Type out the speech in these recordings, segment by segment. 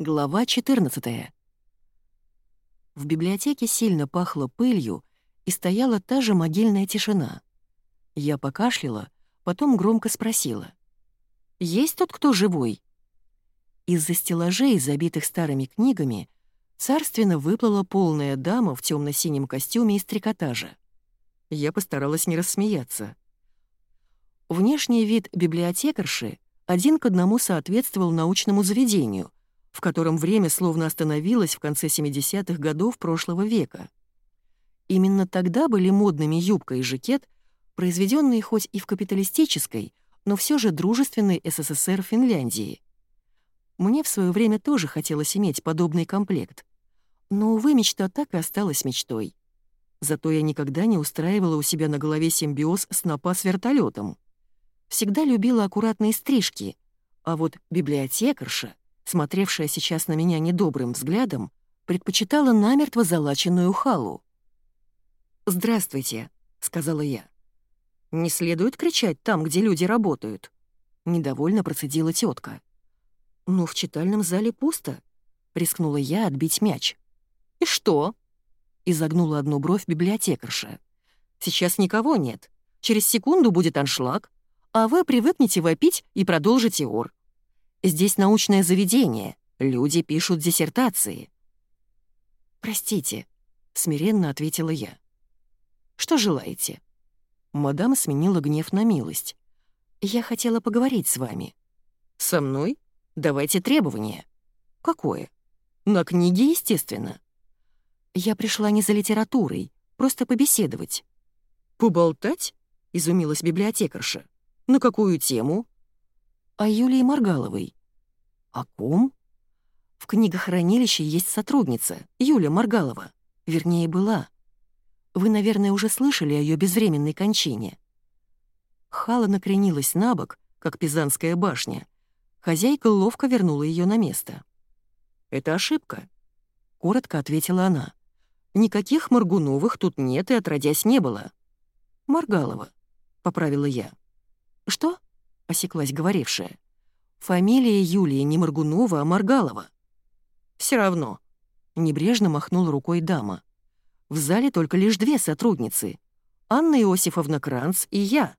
Глава 14. В библиотеке сильно пахло пылью, и стояла та же могильная тишина. Я покашляла, потом громко спросила. «Есть тут кто живой?» Из-за стеллажей, забитых старыми книгами, царственно выплыла полная дама в темно синем костюме из трикотажа. Я постаралась не рассмеяться. Внешний вид библиотекарши один к одному соответствовал научному заведению — в котором время словно остановилось в конце 70-х годов прошлого века. Именно тогда были модными юбка и жакет, произведенные хоть и в капиталистической, но все же дружественной СССР Финляндии. Мне в свое время тоже хотелось иметь подобный комплект. Но, увы, мечта так и осталась мечтой. Зато я никогда не устраивала у себя на голове симбиоз снопа с вертолетом. Всегда любила аккуратные стрижки, а вот библиотекарша — смотревшая сейчас на меня недобрым взглядом, предпочитала намертво залаченную халу. «Здравствуйте», — сказала я. «Не следует кричать там, где люди работают», — недовольно процедила тетка. «Ну, в читальном зале пусто», — рискнула я отбить мяч. «И что?» — изогнула одну бровь библиотекарша. «Сейчас никого нет. Через секунду будет аншлаг, а вы привыкнете вопить и продолжите ор. Здесь научное заведение, люди пишут диссертации». «Простите», — смиренно ответила я. «Что желаете?» Мадам сменила гнев на милость. «Я хотела поговорить с вами». «Со мной? Давайте требования». «Какое?» «На книге, естественно». «Я пришла не за литературой, просто побеседовать». «Поболтать?» — изумилась библиотекарша. «На какую тему?» «О Юлии Маргаловой». «О ком?» «В книгохранилище есть сотрудница, Юля Маргалова. Вернее, была. Вы, наверное, уже слышали о ее безвременной кончине». Хала накренилась на бок, как Пизанская башня. Хозяйка ловко вернула ее на место. «Это ошибка», — коротко ответила она. «Никаких Маргуновых тут нет и отродясь не было». «Маргалова», — поправила я. «Что?» — осеклась говорившая. «Фамилия Юлии не Моргунова, а Маргалова». «Все равно», — небрежно махнула рукой дама. «В зале только лишь две сотрудницы. Анна Иосифовна Кранц и я.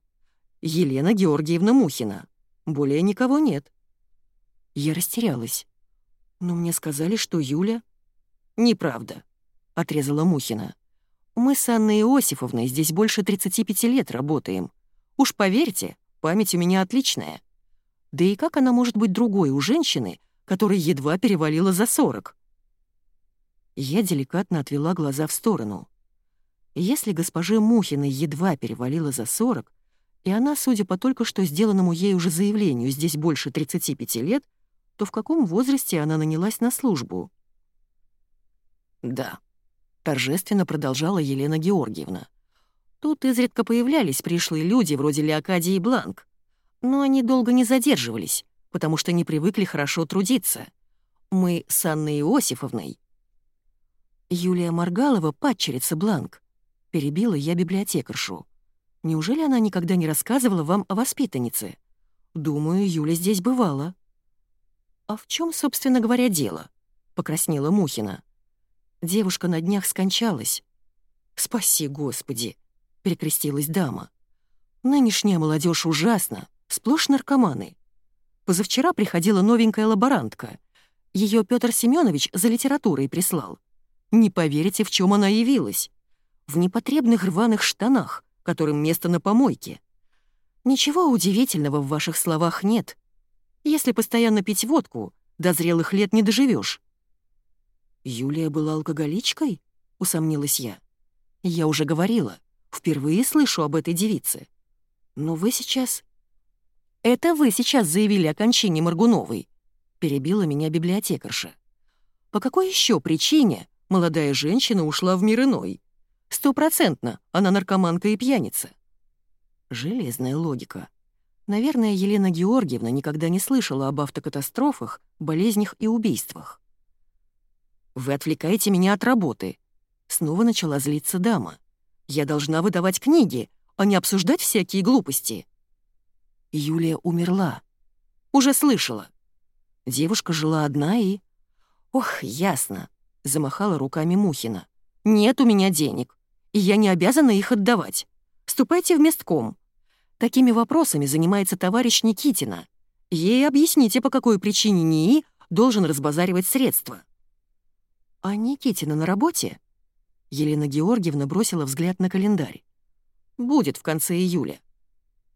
Елена Георгиевна Мухина. Более никого нет». Я растерялась. «Но мне сказали, что Юля...» «Неправда», — отрезала Мухина. «Мы с Анной Иосифовной здесь больше 35 лет работаем. Уж поверьте, Память у меня отличная. Да и как она может быть другой у женщины, которая едва перевалила за сорок? Я деликатно отвела глаза в сторону. Если госпоже Мухиной едва перевалила за сорок, и она, судя по только что сделанному ей уже заявлению, здесь больше 35 лет, то в каком возрасте она нанялась на службу? «Да», — торжественно продолжала Елена Георгиевна. Тут изредка появлялись пришлые люди вроде Леокадии Бланк. Но они долго не задерживались, потому что не привыкли хорошо трудиться. Мы с Анной Иосифовной. Юлия Маргалова — падчерица Бланк. Перебила я библиотекаршу. Неужели она никогда не рассказывала вам о воспитаннице? Думаю, Юля здесь бывала. А в чем, собственно говоря, дело? Покраснела Мухина. Девушка на днях скончалась. Спаси, Господи! — перекрестилась дама. «Нынешняя молодежь ужасна, сплошь наркоманы. Позавчера приходила новенькая лаборантка. Ее Петр Семенович за литературой прислал. Не поверите, в чем она явилась. В непотребных рваных штанах, которым место на помойке. Ничего удивительного в ваших словах нет. Если постоянно пить водку, до зрелых лет не доживешь. «Юлия была алкоголичкой?» — усомнилась я. «Я уже говорила, Впервые слышу об этой девице. Но вы сейчас... Это вы сейчас заявили о кончине Маргуновой, перебила меня библиотекарша. По какой еще причине молодая женщина ушла в мир иной? Стопроцентно, она наркоманка и пьяница. Железная логика. Наверное, Елена Георгиевна никогда не слышала об автокатастрофах, болезнях и убийствах. «Вы отвлекаете меня от работы», — снова начала злиться дама. Я должна выдавать книги, а не обсуждать всякие глупости. Юлия умерла. Уже слышала. Девушка жила одна и... «Ох, ясно», — замахала руками Мухина. «Нет у меня денег, и я не обязана их отдавать. Ступайте в местком. Такими вопросами занимается товарищ Никитина. Ей объясните, по какой причине НИИ должен разбазаривать средства». «А Никитина на работе?» Елена Георгиевна бросила взгляд на календарь. «Будет в конце июля.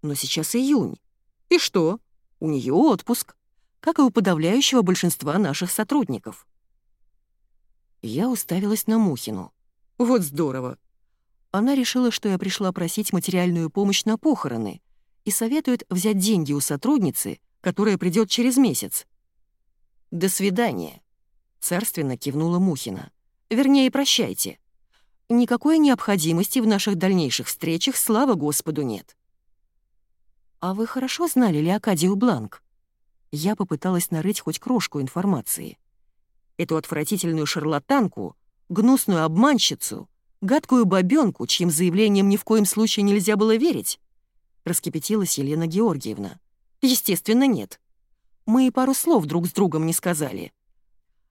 Но сейчас июнь. И что? У нее отпуск, как и у подавляющего большинства наших сотрудников». Я уставилась на Мухину. «Вот здорово. Она решила, что я пришла просить материальную помощь на похороны и советует взять деньги у сотрудницы, которая придет через месяц. «До свидания», — царственно кивнула Мухина. «Вернее, прощайте. Никакой необходимости в наших дальнейших встречах, слава Господу, нет». «А вы хорошо знали Леокадию Бланк?» Я попыталась нарыть хоть крошку информации. Эту отвратительную шарлатанку, гнусную обманщицу — гадкую бабёнку, чьим заявлением ни в коем случае нельзя было верить?» — раскипятилась Елена Георгиевна. «Естественно, нет. Мы и пару слов друг с другом не сказали.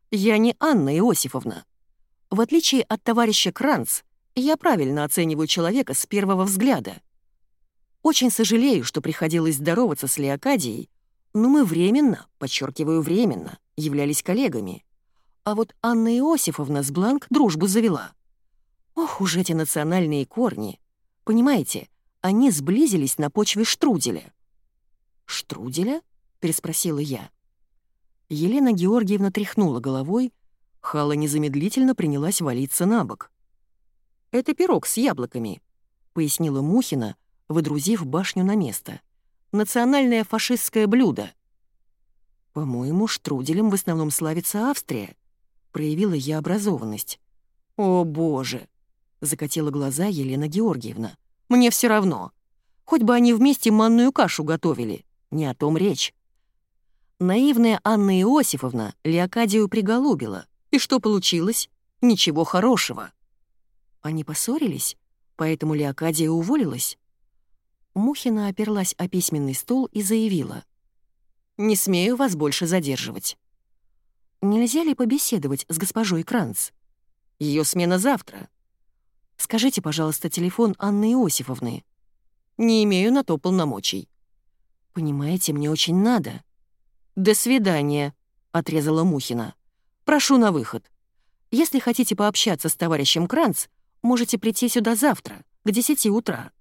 Я не Анна Иосифовна. В отличие от товарища Кранц, я правильно оцениваю человека с первого взгляда. Очень сожалею, что приходилось здороваться с Леокадией, но мы временно, подчеркиваю временно, являлись коллегами. А вот Анна Иосифовна с Бланк дружбу завела. Ох уж эти национальные корни. Понимаете, они сблизились на почве штруделя. «Штруделя?» — переспросила я. Елена Георгиевна тряхнула головой, Хала незамедлительно принялась валиться на бок. «Это пирог с яблоками», — пояснила Мухина, выдрузив башню на место. «Национальное фашистское блюдо». «По-моему, штруделем в основном славится Австрия», — проявила я образованность. «О, боже!» закатила глаза Елена Георгиевна. «Мне все равно. Хоть бы они вместе манную кашу готовили. Не о том речь». Наивная Анна Иосифовна Леокадию приголубила. И что получилось? Ничего хорошего. Они поссорились, поэтому Леокадия уволилась. Мухина оперлась о письменный стол и заявила. «Не смею вас больше задерживать». «Нельзя ли побеседовать с госпожой Кранц? Ее смена завтра. Скажите, пожалуйста, телефон Анны Иосифовны. Не имею на то полномочий. Понимаете, мне очень надо. До свидания, отрезала Мухина. Прошу на выход. Если хотите пообщаться с товарищем Кранц, можете прийти сюда завтра, к 10 утра.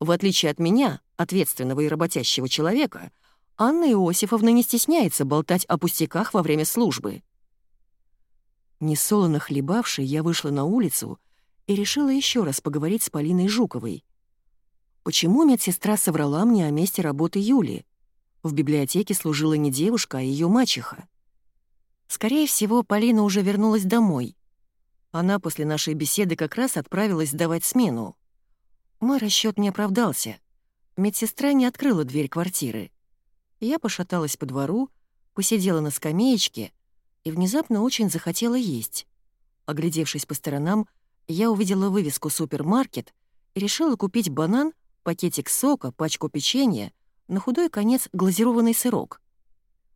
В отличие от меня, ответственного и работящего человека, Анна Иосифовна не стесняется болтать о пустяках во время службы. Несолоно хлебавший, я вышла на улицу и решила еще раз поговорить с Полиной Жуковой. Почему медсестра соврала мне о месте работы Юли? В библиотеке служила не девушка, а ее мачеха. Скорее всего, Полина уже вернулась домой. Она после нашей беседы как раз отправилась сдавать смену. Мой расчет не оправдался. Медсестра не открыла дверь квартиры. Я пошаталась по двору, посидела на скамеечке и внезапно очень захотела есть. Оглядевшись по сторонам, я увидела вывеску «Супермаркет» и решила купить банан, пакетик сока, пачку печенья, на худой конец глазированный сырок.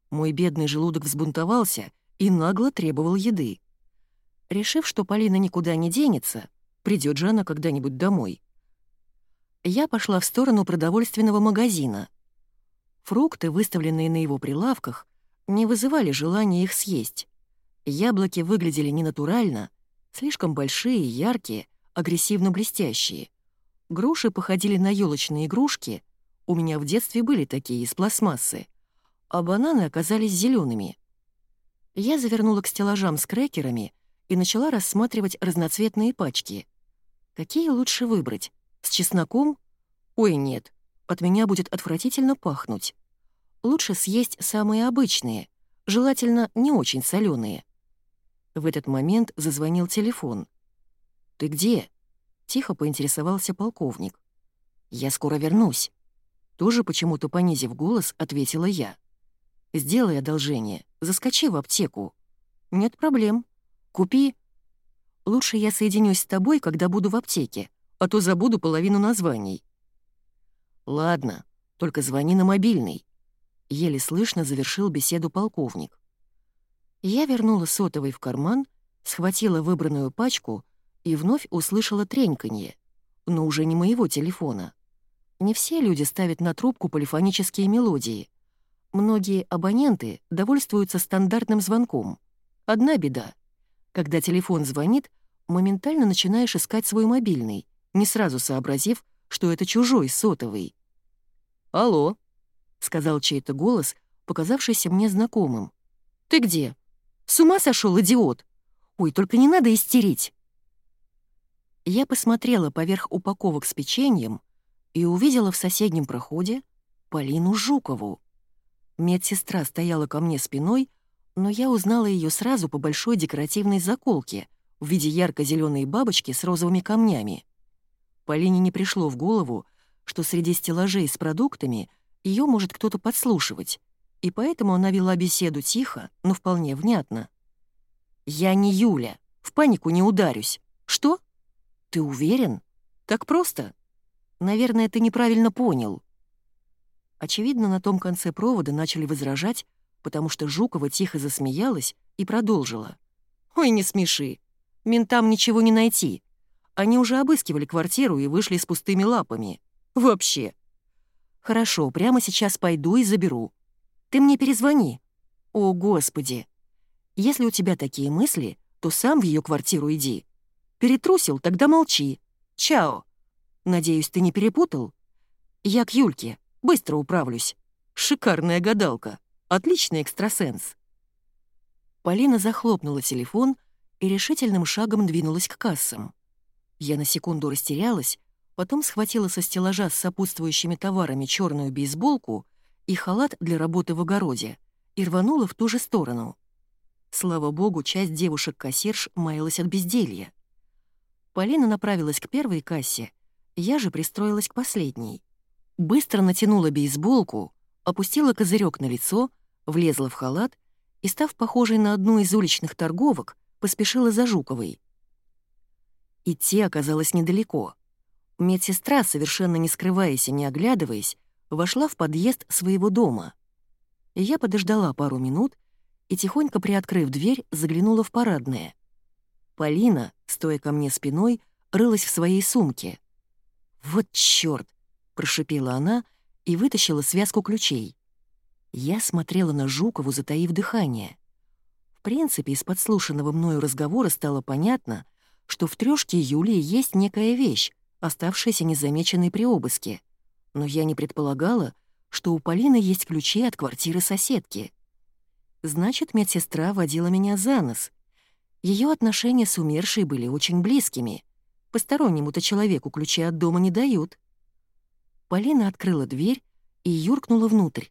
Мой бедный желудок взбунтовался и нагло требовал еды. Решив, что Полина никуда не денется, придет же она когда-нибудь домой, я пошла в сторону продовольственного магазина. Фрукты, выставленные на его прилавках, не вызывали желания их съесть. Яблоки выглядели ненатурально, Слишком большие, яркие, агрессивно блестящие. Груши походили на елочные игрушки. У меня в детстве были такие из пластмассы. А бананы оказались зелеными. Я завернула к стеллажам с крекерами и начала рассматривать разноцветные пачки. Какие лучше выбрать? С чесноком? Ой, нет, от меня будет отвратительно пахнуть. Лучше съесть самые обычные, желательно не очень соленые. В этот момент зазвонил телефон. «Ты где?» — тихо поинтересовался полковник. «Я скоро вернусь». Тоже почему-то понизив голос, ответила я. «Сделай одолжение, заскочи в аптеку». «Нет проблем. Купи...» «Лучше я соединюсь с тобой, когда буду в аптеке, а то забуду половину названий». «Ладно, только звони на мобильный», — еле слышно завершил беседу полковник. Я вернула сотовый в карман, схватила выбранную пачку и вновь услышала треньканье, но уже не моего телефона. Не все люди ставят на трубку полифонические мелодии. Многие абоненты довольствуются стандартным звонком. Одна беда. Когда телефон звонит, моментально начинаешь искать свой мобильный, не сразу сообразив, что это чужой сотовый. «Алло», — сказал чей-то голос, показавшийся мне знакомым. «Ты где? С ума сошел, идиот? Ой, только не надо истерить!» Я посмотрела поверх упаковок с печеньем и увидела в соседнем проходе Полину Жукову. Медсестра стояла ко мне спиной, но я узнала ее сразу по большой декоративной заколке в виде ярко-зеленой бабочки с розовыми камнями. Полине не пришло в голову, что среди стеллажей с продуктами ее может кто-то подслушивать, и поэтому она вела беседу тихо, но вполне внятно. «Я не Юля, в панику не ударюсь. Что? Ты уверен? Так просто?» Наверное, ты неправильно понял». Очевидно, на том конце провода начали возражать, потому что Жукова тихо засмеялась и продолжила. «Ой, не смеши. Ментам ничего не найти. Они уже обыскивали квартиру и вышли с пустыми лапами. Вообще. Хорошо, прямо сейчас пойду и заберу. Ты мне перезвони. О, Господи. Если у тебя такие мысли, то сам в ее квартиру иди. Перетрусил, тогда молчи. Чао. Надеюсь, ты не перепутал? Я к Юльке. Быстро управлюсь. Шикарная гадалка. Отличный экстрасенс. Полина захлопнула телефон и решительным шагом двинулась к кассам. Я на секунду растерялась, потом схватила со стеллажа с сопутствующими товарами черную бейсболку и халат для работы в огороде и рванула в ту же сторону. Слава богу, часть девушек-кассирш маялась от безделья. Полина направилась к первой кассе, я же пристроилась к последней. Быстро натянула бейсболку, опустила козырек на лицо, влезла в халат и, став похожей на одну из уличных торговок, поспешила за Жуковой. Идти оказалось недалеко. Медсестра, совершенно не скрываясь и не оглядываясь, вошла в подъезд своего дома. Я подождала пару минут и, тихонько приоткрыв дверь, заглянула в парадное. Полина, стоя ко мне спиной, рылась в своей сумке. «Вот чёрт!» — прошипела она и вытащила связку ключей. Я смотрела на Жукову, затаив дыхание. В принципе, из подслушанного мною разговора стало понятно, что в трёшке Юлии есть некая вещь, оставшаяся незамеченной при обыске. Но я не предполагала, что у Полины есть ключи от квартиры соседки. Значит, медсестра водила меня за нос. Ее отношения с умершей были очень близкими. Постороннему-то человеку ключи от дома не дают. Полина открыла дверь и юркнула внутрь.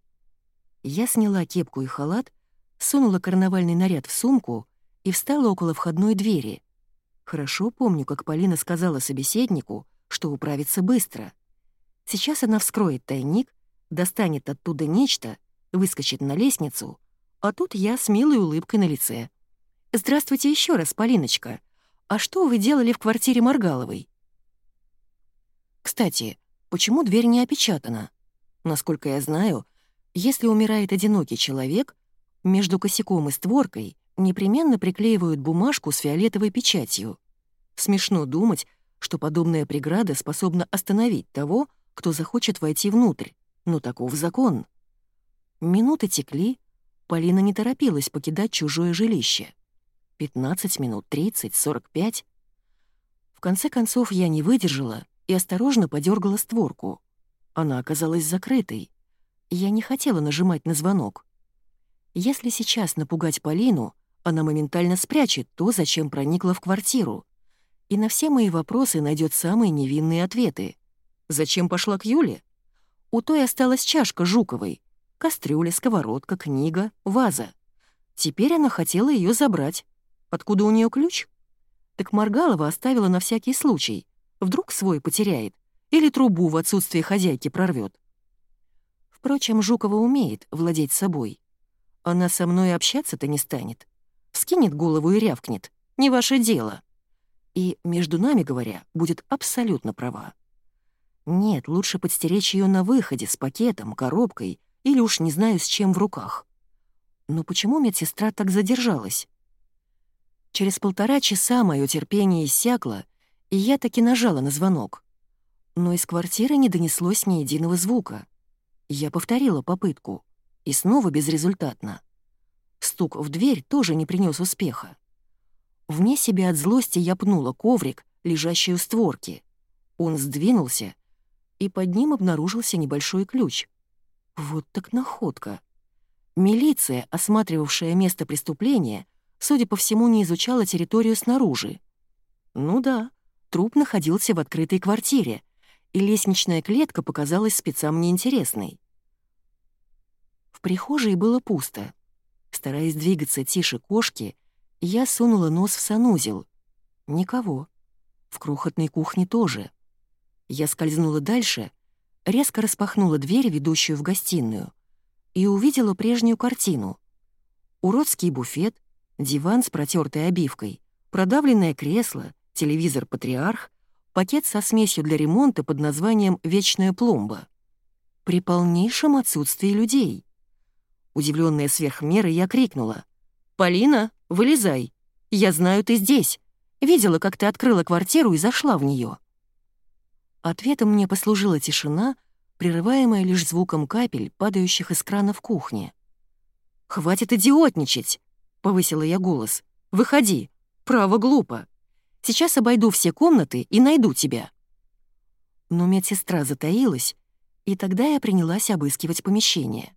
Я сняла кепку и халат, сунула карнавальный наряд в сумку и встала около входной двери. Хорошо помню, как Полина сказала собеседнику, что управится быстро. Сейчас она вскроет тайник, достанет оттуда нечто, выскочит на лестницу, а тут я с милой улыбкой на лице. «Здравствуйте еще раз, Полиночка. «А что вы делали в квартире Маргаловой?» Кстати, почему дверь не опечатана? Насколько я знаю, если умирает одинокий человек, между косяком и створкой непременно приклеивают бумажку с фиолетовой печатью. Смешно думать, что подобная преграда способна остановить того, кто захочет войти внутрь, но таков закон. Минуты текли, Полина не торопилась покидать чужое жилище. 15 минут, 30, 45. В конце концов я не выдержала и осторожно подергала створку. Она оказалась закрытой. Я не хотела нажимать на звонок. Если сейчас напугать Полину, она моментально спрячет то, зачем проникла в квартиру. И на все мои вопросы найдет самые невинные ответы. Зачем пошла к Юле? У той осталась чашка Жуковой, кастрюля, сковородка, книга, ваза. Теперь она хотела ее забрать. Откуда у нее ключ? Так Маргалова оставила на всякий случай. Вдруг свой потеряет. Или трубу в отсутствие хозяйки прорвет. Впрочем, Жукова умеет владеть собой. Она со мной общаться-то не станет. Скинет голову и рявкнет. Не ваше дело. И, между нами говоря, будет абсолютно права. Нет, лучше подстеречь ее на выходе с пакетом, коробкой или уж не знаю с чем в руках. Но почему медсестра так задержалась? Через полтора часа мое терпение иссякло, и я таки нажала на звонок. Но из квартиры не донеслось ни единого звука. Я повторила попытку, и снова безрезультатно. Стук в дверь тоже не принес успеха. Вне себя от злости я пнула коврик, лежащий у створки. Он сдвинулся, и под ним обнаружился небольшой ключ. Вот так находка. Милиция, осматривавшая место преступления, судя по всему, не изучала территорию снаружи. Ну да, труп находился в открытой квартире, и лестничная клетка показалась спецам неинтересной. В прихожей было пусто. Стараясь двигаться тише кошки, я сунула нос в санузел. Никого. В крохотной кухне тоже. Я скользнула дальше, резко распахнула дверь, ведущую в гостиную, и увидела прежнюю картину. Уродский буфет, диван с протертой обивкой, продавленное кресло, телевизор-патриарх, пакет со смесью для ремонта под названием «Вечная пломба». При полнейшем отсутствии людей. Удивленная сверх меры, я крикнула. «Полина, вылезай! Я знаю, ты здесь! Видела, как ты открыла квартиру и зашла в нее. Ответом мне послужила тишина, прерываемая лишь звуком капель, падающих из крана в кухне. «Хватит идиотничать!» — повысила я голос. «Выходи! Право, глупо! Сейчас обойду все комнаты и найду тебя!» Но медсестра затаилась, и тогда я принялась обыскивать помещение.